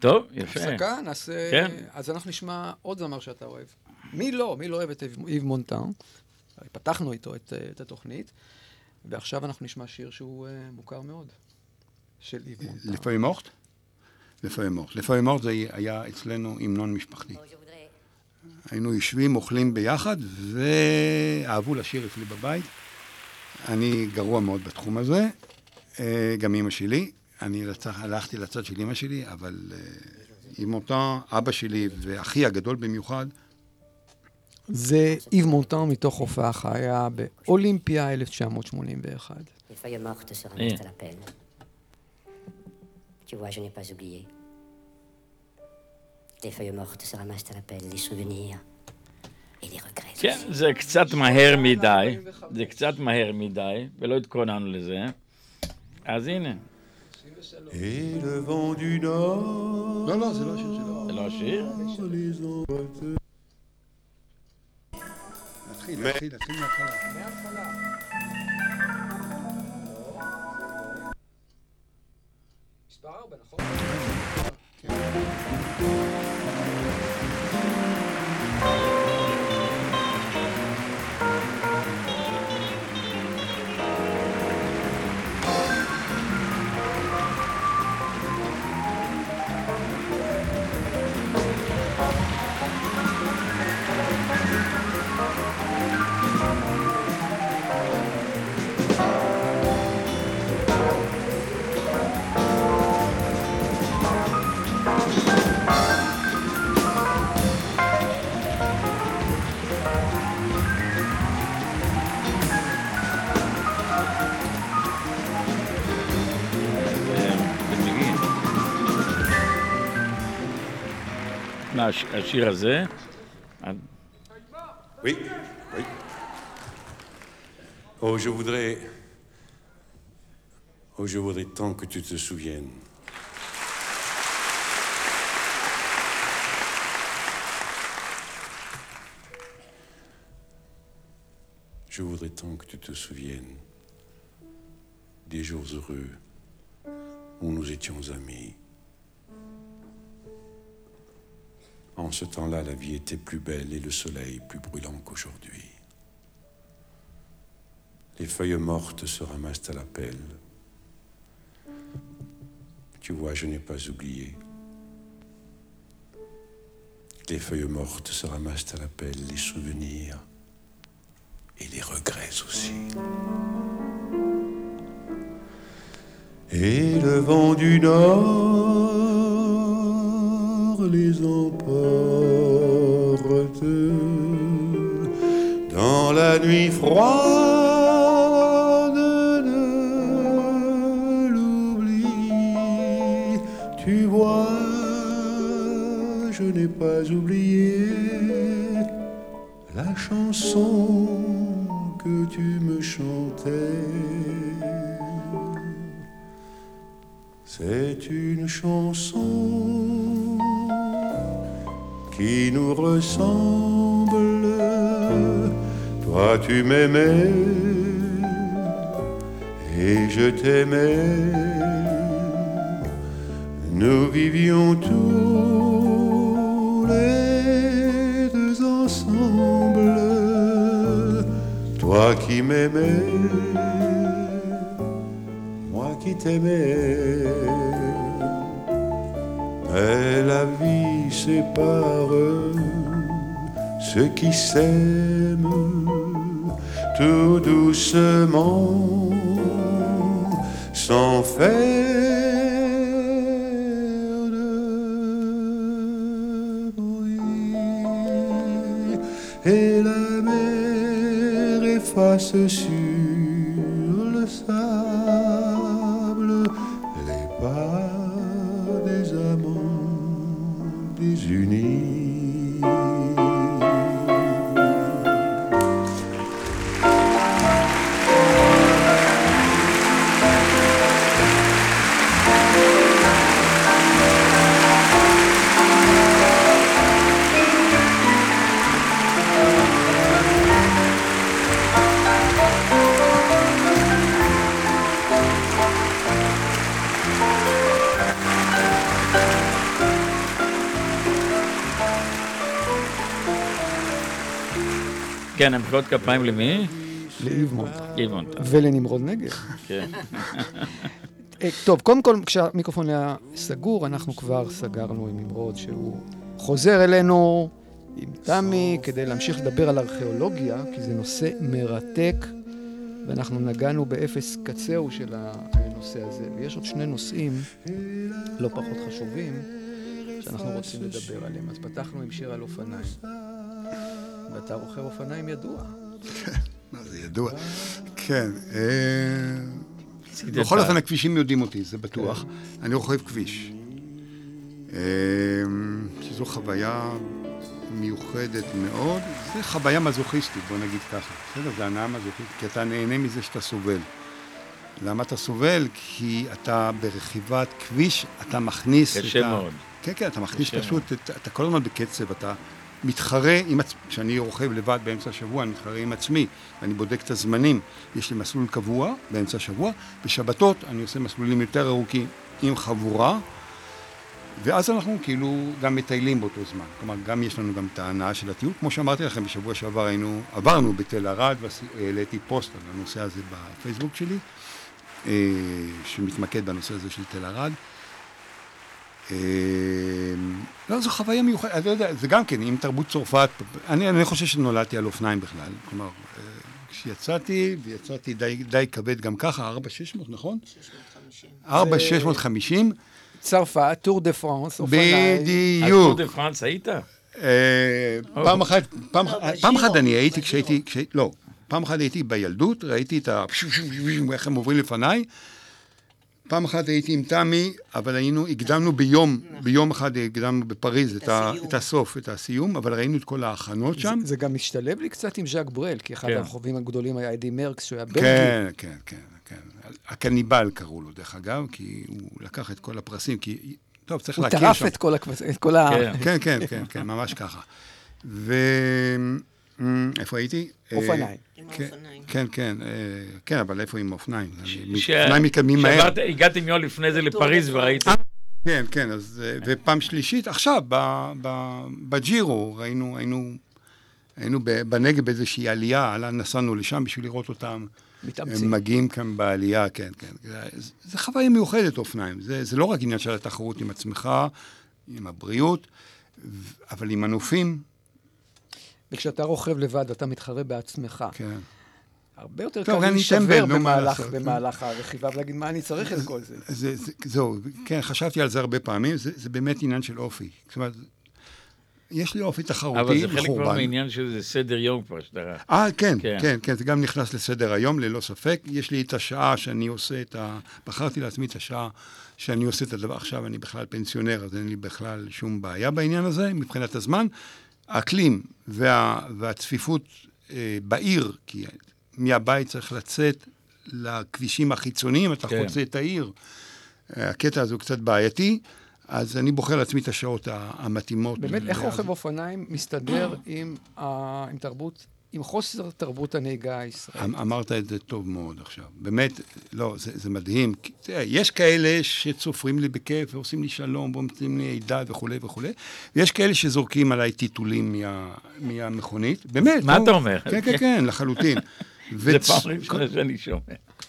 טוב, יפה. הפסקה, נעשה... כן. אז אנחנו נשמע עוד זמר שאתה אוהב. מי לא? מי לא אוהב את איב- מונטן? פתחנו איתו את, אה, את התוכנית, ועכשיו אנחנו נשמע שיר שהוא אה, מוכר מאוד, של איב מונטן. לפעמים מורט? לפעמים מורט. לפעמים מורט זה היה אצלנו המנון משפחתי. היינו יושבים, אוכלים ביחד, ואהבו לשיר אצלי בבית. אני גרוע מאוד בתחום הזה, אה, גם אימא שלי. אני לצ... הלכתי לצד של אימא שלי, אבל עם אותה אבא שלי ואחי הגדול במיוחד, זה איב מונטן מתוך הופעה חיה באולימפיה 1981. Les feuilles mortes se Eh. ramassent à la pelle. Tu vois, je n'ai pas oublié. Les feuilles mortes se ramassent à la pelle, les souvenirs et les regrets. כן, זה קצת מהר מדי, זה קצת מהר מדי, ולא התכוננו לזה. אז הנה, Et le vent du nord. לא, לא, זה לא השיר שלו. זה לא השיר? Emboîte. נתחיל, נתחיל, נתחיל מההתחלה. מספר 4, נכון? מה, הש- השיר הזה? Oui, oui. Oh, je voudrais. Oh, je voudrais tant que tu te souviennes. Je voudrais tant que tu te souviennes des jours heureux où nous étions amis. En ce temps-là, la vie était plus belle et le soleil plus brûlant qu'aujourd'hui. Les feuilles mortes se ramassent à la pelle. Tu vois, je n'ai pas oublié. Les feuilles mortes se ramassent à la pelle, les souvenirs et les regrets aussi. Et le vent du nord les emporte dans la nuit froide de l'oubli. Tu vois, je n'ai pas oublié la chanson que tu me chantais. C'est une chanson qui nous ressemble. Toi tu m'aimais et je t'aimais. Nous vivions tous les deux ensemble. Toi qui m'aimais moi qui t'aimais. Mais la vie sépare ceux qui s'aiment tout doucement, sans faire de bruit. Et la mer efface sur כן, המחיאות כפיים למי? לאיב מונטה. איב מונטה. ולנמרוד נגב. כן. אה, טוב, קודם כל, כשהמיקרופון היה סגור, אנחנו כבר סגרנו עם נמרוד שהוא חוזר אלינו עם תמי כדי להמשיך לדבר על ארכיאולוגיה, כי זה נושא מרתק, ואנחנו נגענו באפס קצהו של הנושא הזה. ויש עוד שני נושאים לא פחות חשובים שאנחנו רוצים לדבר עליהם. אז פתחנו עם שיר על אופניים. ואתה רוכב אופניים ידוע. מה זה ידוע? כן. אה, בכל את אופן, הכבישים יודעים אותי, זה בטוח. אני רוכב כביש. אה, שזו חוויה מיוחדת מאוד. זה חוויה מזוכיסטית, בוא נגיד ככה. בסדר? זה הנאה מזוכיסטית, כי אתה נהנה מזה שאתה סובל. למה אתה סובל? כי אתה ברכיבת כביש, אתה מכניס קשה את. מאוד. כן, כן, אתה מכניס פשוט, את, אתה כל הזמן בקצב, אתה מתחרה עם עצמי, כשאני רוכב לבד באמצע השבוע, אני מתחרה עם עצמי, ואני בודק את הזמנים. יש לי מסלול קבוע באמצע השבוע, בשבתות אני עושה מסלולים יותר ארוכים עם חבורה, ואז אנחנו כאילו גם מטיילים באותו זמן. כלומר, גם יש לנו גם את ההנאה של הטיול. כמו שאמרתי לכם, בשבוע שעבר היינו, עברנו בתל ערד, והעליתי פוסט על הנושא הזה בפייסבוק שלי, אה, שמתמקד בנושא הזה של תל ערד. אה, לא, זו חוויה מיוחדת, אתה יודע, זה גם כן, עם תרבות צרפת, אני, אני חושב שנולדתי על אופניים בכלל, כלומר, אה, כשיצאתי, ויצאתי די, די כבד גם ככה, 4,600, נכון? 4,650, צרפת, טור דה פרנס, אופניים. בדיוק. דה פרנס היית? אה, פעם אחת, פעם, פעם אחת אני הייתי כשהייתי, כשה- לא, פעם אחת הייתי בילדות, ראיתי את ה... איך הם עוברים לפניי. פעם אחת הייתי עם תמי, אבל היינו, הקדמנו ביום, ביום אחד הקדמנו בפריז את, ה. את הסוף, את הסיום, אבל ראינו את כל ההכנות שם. זה, זה גם משתלב לי קצת עם ז'אק ברל, כי אחד כן. הרחובים הגדולים היה אדי מרקס, שהוא היה בלגי. כן, כן, כן, כן. הקניבל קראו לו, דרך אגב, כי הוא לקח את כל הפרסים, כי... טוב, צריך הוא להכיר טרף שם. כל, הכבש, את כל ה... כן. כן, כן, כן, כן, ממש ככה. ו... אמ, איפה הייתי? אופניים. אה, עם כן, האופניים. כן, כן, אה, כן, אבל איפה עם אופניים? אופניים מתקדמים מהר. הגעתם יום לפני זה לפריז וראית... כן, כן, אז... אה, ופעם שלישית, עכשיו, ב- ב- בג'ירו, ראינו, היינו... היינו ב- בנגב באיזושהי עלייה, עלה- נסענו לשם בשביל לראות אותם. מתאמצים. הם מגיעים כאן בעלייה, כן, כן. זה, זה חוויה מיוחדת, אופניים. זה, זה לא רק עניין של התחרות עם עצמך, עם הבריאות, אבל עם מנופים, וכשאתה רוכב לבד ואתה מתחרה בעצמך, כן. הרבה יותר קל להישבר במהלך, לעשות? במהלך הרכיבה ולהגיד, מה אני צריך את כל זה? זה, זה, זהו, כן, חשבתי על זה הרבה פעמים, זה, זה באמת עניין של אופי. זאת אומרת, יש לי אופי תחרותי, אבל זה חלק כבר מחורבן. מעניין שזה סדר יום כבר שאתה... אה, כן, כן. כן, כן, כן, זה גם נכנס לסדר היום, ללא ספק. יש לי את השעה שאני עושה את ה... בחרתי לעצמי את השעה שאני עושה את הדבר. עכשיו אני בכלל פנסיונר, אז אין לי בכלל שום בעיה בעניין הזה, מבחינת הזמן. האקלים וה... והצפיפות אה, בעיר, כי מהבית צריך לצאת לכבישים החיצוניים, אתה כן. חוצה את העיר. אה, הקטע הזה הוא קצת בעייתי, אז אני בוחר לעצמי את השעות המתאימות. באמת, איך רוכב אופניים מסתדר עם, ה- עם תרבות, עם חוסר תרבות הנהיגה הישראלית? אמ- אמרת את זה טוב מאוד עכשיו. באמת, לא, זה, זה מדהים. יש כאלה שצופרים לי בכיף ועושים לי שלום ועושים לי הידד וכולי וכולי, ויש כאלה שזורקים עליי טיטולים מה, מהמכונית. באמת. מה לא, אתה אומר? כן, כן, כן, לחלוטין. זה פעם ראשונה שאני שומע.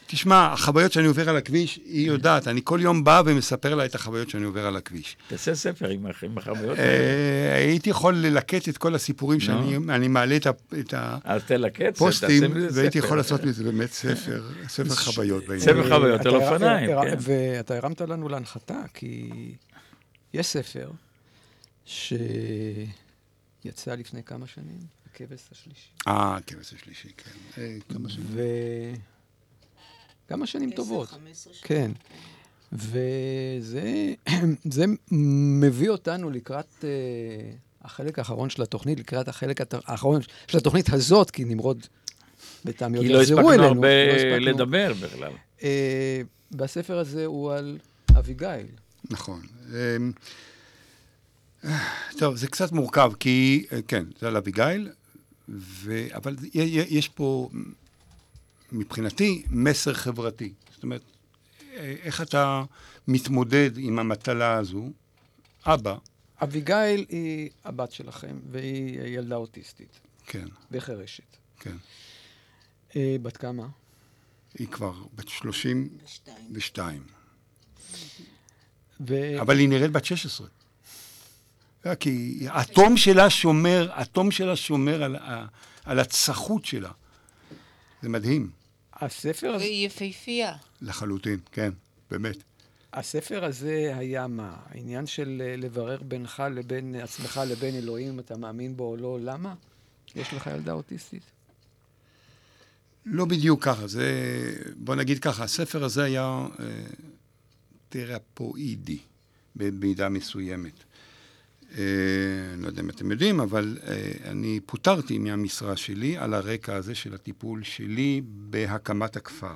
תשמע, החוויות שאני עובר על הכביש, היא יודעת, אני כל יום בא ומספר לה את החוויות שאני עובר על הכביש. תעשה ספר עם הח- עם החוויות האלה. אה, הייתי יכול ללקט את כל הסיפורים שאני אני מעלה את ה- את ה... אז תלקט, פוסטים, תעשה מזה והייתי. יכול לעשות מזה באמת ספר, ספר חוויות. ספר חוויות אתה על אופניים, כן. ואתה הרמת לנו להנחתה, כי יש ספר שיצא לפני כמה שנים, הכבש השלישי. אה, הכבש השלישי, כן. אה, כמה שנים. כמה שנים עשר, טובות. חמש עשרה שנה. כן. וזה זה מביא אותנו לקראת uh, החלק האחרון של התוכנית, לקראת החלק האחרון של התוכנית הזאת, כי נמרוד וטעמי עוד כי לא יחזרו אלינו. הרבה לא הספקנו. לדבר בכלל. Uh, והספר הזה הוא על אביגיל. נכון. אמ, טוב, זה קצת מורכב, כי, אה, כן, זה על אביגיל, ו... אבל יש פה, מבחינתי, מסר חברתי. זאת אומרת, איך אתה מתמודד עם המטלה הזו, אבא, אביגיל היא הבת שלכם, והיא ילדה אוטיסטית. כן, וחירשת. כן. אה, בת כמה? היא כבר בת 32. ו... אבל היא נראית בת 16. אה, כי התום שלה שומר, התום שלה שומר על, על הצחות שלה. זה מדהים, הספר הזה, והיא יפהפייה. לחלוטין, כן, באמת. הספר הזה היה מה? העניין של אה, לברר בינך לבין עצמך לבין אלוהים, אם אתה מאמין בו או לא, למה? יש לך ילדה אוטיסטית? לא בדיוק ככה, זה, בוא נגיד ככה, הספר הזה היה אה, תרפואידי במידה מסוימת. אה, לא יודע אם אתם יודעים, אבל אה, אני פוטרתי מהמשרה שלי על הרקע הזה של הטיפול שלי בהקמת הכפר.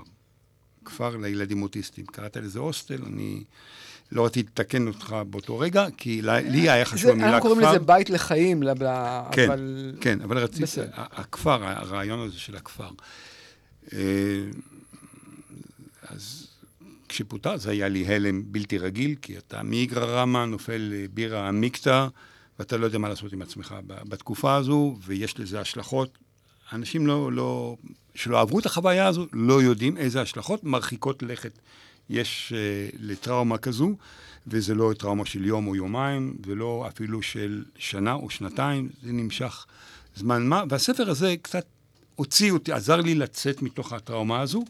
כפר לילדים אוטיסטים. קראת לזה הוסטל, אני לא רציתי לתקן אותך באותו רגע, כי לי לי היה חשוב המילה כפר. אנחנו קוראים לזה בית לחיים, לב- כן, אבל... כן, אבל רציתי, הכפר, הרעיון הזה של הכפר. אה, אז כשפוטר זה היה לי הלם בלתי רגיל, כי אתה מאיגרא רמא נופל לבירה עמיקתא, ואתה לא יודע מה לעשות עם עצמך בתקופה הזו, ויש לזה השלכות. אנשים לא, לא, שלא עברו את החוויה הזו, לא יודעים איזה השלכות מרחיקות לכת יש uh, לטראומה כזו, וזה לא טראומה של יום או יומיים, ולא אפילו של שנה או שנתיים, זה נמשך זמן מה, והספר הזה קצת הוציא אותי, עזר לי לצאת מתוך הטראומה הזו.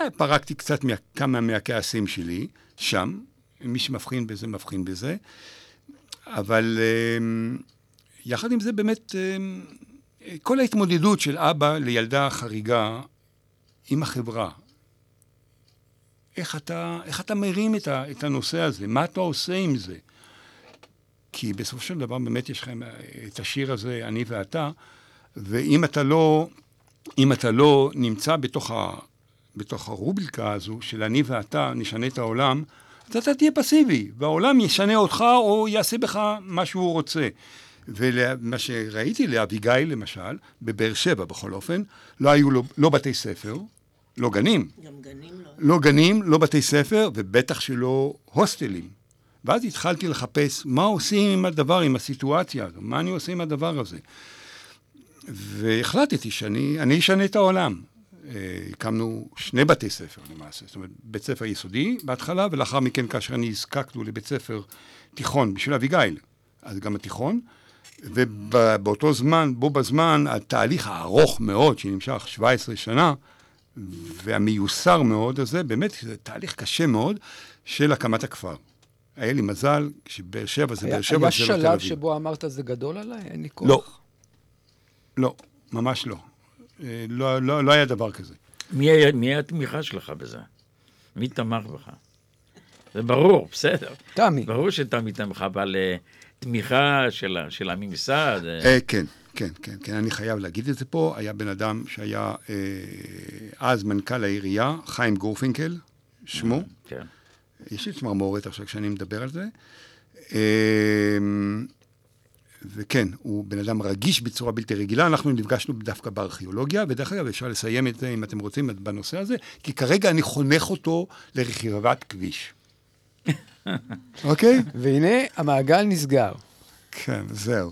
אה, פרקתי קצת מה, כמה מהכעסים שלי, שם, מי שמבחין בזה, מבחין בזה, אבל אה, יחד עם זה באמת, אה, כל ההתמודדות של אבא לילדה חריגה עם החברה, איך אתה, איך אתה מרים את, ה, את הנושא הזה? מה אתה עושה עם זה? כי בסופו של דבר באמת יש לכם אה, את השיר הזה, אני ואתה, ואם אתה לא, אם אתה לא נמצא בתוך, ה, בתוך הרובליקה הזו של אני ואתה נשנה את העולם, אז אתה תהיה פסיבי, והעולם ישנה אותך או יעשה בך מה שהוא רוצה. ומה שראיתי לאביגיל, למשל, בבאר שבע בכל אופן, לא היו לו, לא בתי ספר, לא גנים, גם גנים לא. לא גנים, לא בתי ספר, ובטח שלא הוסטלים. ואז התחלתי לחפש מה עושים עם הדבר, עם הסיטואציה הזו, מה אני עושה עם הדבר הזה. והחלטתי שאני אני אשנה את העולם. אה, הקמנו שני בתי ספר למעשה, זאת אומרת, בית ספר יסודי בהתחלה, ולאחר מכן כאשר אני הזקקנו לבית ספר תיכון בשביל אביגיל, אז גם התיכון, ובאותו זמן, בו בזמן, התהליך הארוך מאוד, שנמשך 17 שנה, והמיוסר מאוד הזה, באמת, זה תהליך קשה מאוד של הקמת הכפר. היה לי מזל, שבאר שבע זה היה, באר שבע, היה זה לא תל שלב אביב. שבו אמרת, זה גדול עליי? אין לי כוח. לא. לא, ממש לא. אה, לא, לא, לא היה דבר כזה. מי היה, מי היה התמיכה שלך בזה? מי תמך בך? זה ברור, בסדר. תמי. ברור שתמי תמך, אבל אה, תמיכה של, של הממסד, אה, אה, כן, כן, כן, כן, אני חייב להגיד את זה פה. היה בן אדם שהיה אה, אז מנכ"ל העירייה, חיים גורפינקל, שמו. כן. יש לי צמרמורת עכשיו כשאני מדבר על זה. אה, וכן, הוא בן אדם רגיש בצורה בלתי רגילה. אנחנו נפגשנו דווקא בארכיאולוגיה, ודרך אגב, אפשר לסיים את זה, אם אתם רוצים, בנושא הזה, כי כרגע אני חונך אותו לרכיבת כביש. אוקיי? והנה, המעגל נסגר. כן, זהו.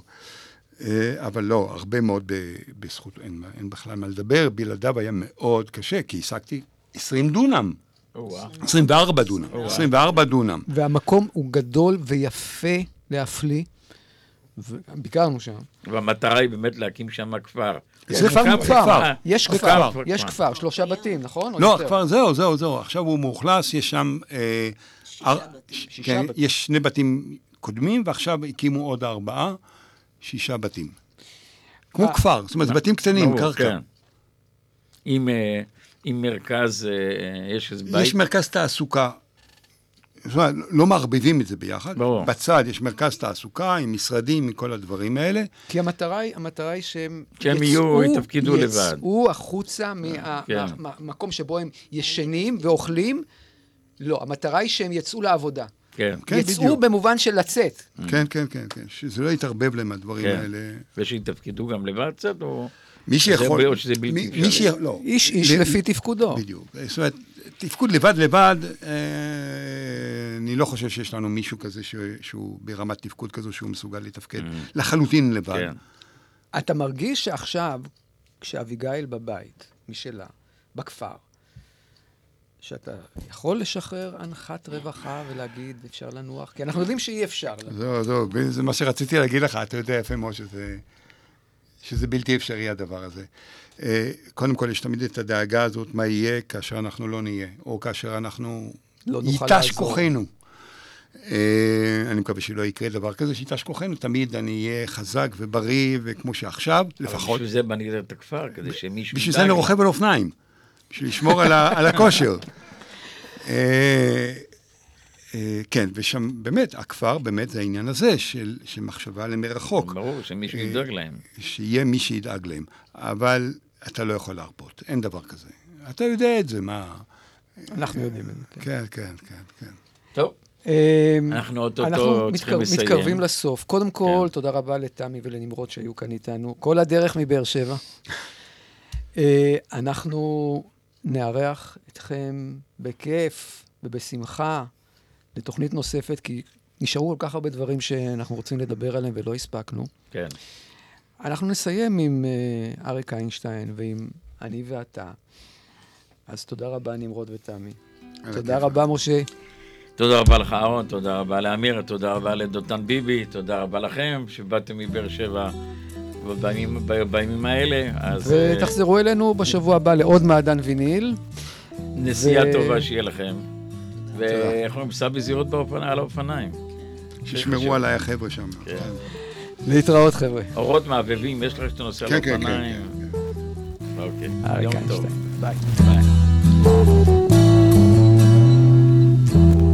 אה, אבל לא, הרבה מאוד ב- בזכות, אין, אין בכלל מה לדבר, בלעדיו היה מאוד קשה, כי השגתי 20 דונם. או-אה. 24 דונם, 24 דונם. והמקום הוא גדול ויפה להפליא. וביקרנו שם. והמטרה היא באמת להקים שם כפר. זה כפר כפר, מוכר. כפר. יש כפר, כפר. יש כפר, שלושה בתים, נכון? לא? כבר זהו, זהו, זהו. עכשיו הוא מאוכלס, יש שם... אה, שישה כן, בתים. יש שני בתים קודמים, ועכשיו הקימו עוד ארבעה, שישה בתים. כמו אה, כפר, זאת אומרת, זה בתים קטנים, קרקע. כן. עם, אה, עם מרכז, אה, יש איזה בית. יש מרכז תעסוקה. זאת אומרת, לא מערבבים את זה ביחד. ברור. בצד יש מרכז תעסוקה עם משרדים, עם כל הדברים האלה. כי המטרה היא, המטרה היא שהם שהם יהיו, יתפקדו לבד. יצאו החוצה כן. מהמקום שבו הם ישנים ואוכלים. לא, המטרה היא שהם יצאו לעבודה. כן. כן, יצאו בדיוק. במובן של לצאת. כן, כן, כן, כן. שזה לא יתערבב להם הדברים כן. האלה. ושיתפקדו גם לבד קצת, או... מי שיכול... זה- או שזה בלתי מי- אפשרי? לא. איש איש לפי תפקודו. בדיוק. זאת אומרת, תפקוד לבד לבד, אה, אני לא חושב שיש לנו מישהו כזה ש... שהוא ברמת תפקוד כזו שהוא מסוגל לתפקד לחלוטין לבד. כן. אתה מרגיש שעכשיו, כשאביגיל בבית, משלה, בכפר, שאתה יכול לשחרר אנחת רווחה ולהגיד, אפשר לנוח? כי אנחנו יודעים שאי אפשר. זהו, זהו, זה מה שרציתי להגיד לך, אתה יודע יפה מאוד שזה, שזה בלתי אפשרי הדבר הזה. אה, קודם כל, יש תמיד את הדאגה הזאת, מה יהיה כאשר אנחנו לא נהיה, או כאשר אנחנו... לא נוכל ייטש לעזור. כוחנו. אה, אני מקווה שלא יקרה דבר כזה, שייטש כוחנו, תמיד אני אהיה חזק ובריא, וכמו שעכשיו, אבל לפחות. בשביל זה בנית את הכפר, כדי שמישהו... בשביל זה אני. רוכב על אופניים, בשביל לשמור על, הכושר. אה, כן, ושם באמת, הכפר באמת זה העניין הזה של, של מחשבה למרחוק. ברור, שמישהו אה, ידאג להם. שיהיה מי שידאג להם. אבל אתה לא יכול להרפות, אין דבר כזה. אתה יודע את זה, מה... אנחנו יודעים את זה. כן. כן, כן, כן, כן. טוב, אמ, אנחנו אוטוטו אנחנו צריכים לסיים. מתקרבים לסוף. קודם כל, כן. תודה רבה לתמי ולנמרוד שהיו כאן איתנו. כל הדרך מבאר שבע. אה, אנחנו נארח אתכם בכיף ובשמחה לתוכנית נוספת, כי נשארו כל כך הרבה דברים שאנחנו רוצים לדבר עליהם ולא הספקנו. כן. אנחנו נסיים עם אה, אריק איינשטיין ועם אני ואתה. אז תודה רבה, נמרוד ותמי. תודה. רבה, משה. תודה רבה לך, אהרון, תודה רבה לאמיר, תודה רבה לדותן ביבי, תודה רבה לכם שבאתם מבאר שבע בימים, בימים האלה. אז אה, ותחזרו אלינו בשבוע הבא לעוד מעדן ויניל. נסיעה ו- טובה שיהיה לכם. ואיך אומרים, סע בזהירות על האופניים. שישמרו עליי החבר'ה שם. כן. להתראות, חבר'ה. אורות מעבבים, יש לך שאתה נוסע על כן, כן, כן, אופניים. כן. אוקיי, אריק יום טוב. ביי.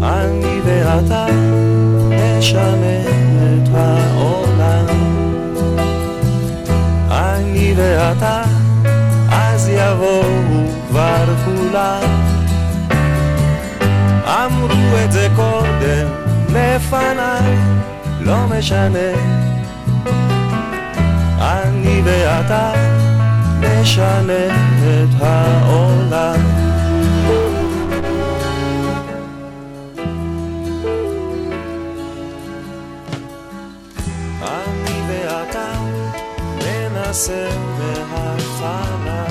אני ואתה נשנה את העולם. אני ואתה, אז יבואו כבר כולם. אמרו את זה קודם לפניי, לא משנה. אני ואתה נשנה את העולם. ננסה מההתחלה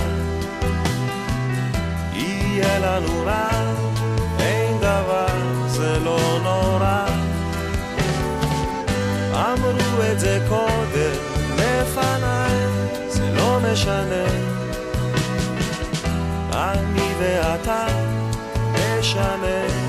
יהיה לנו רע, אמרו את זה קודם לפניי, זה לא משנה. אני ואתה נשנה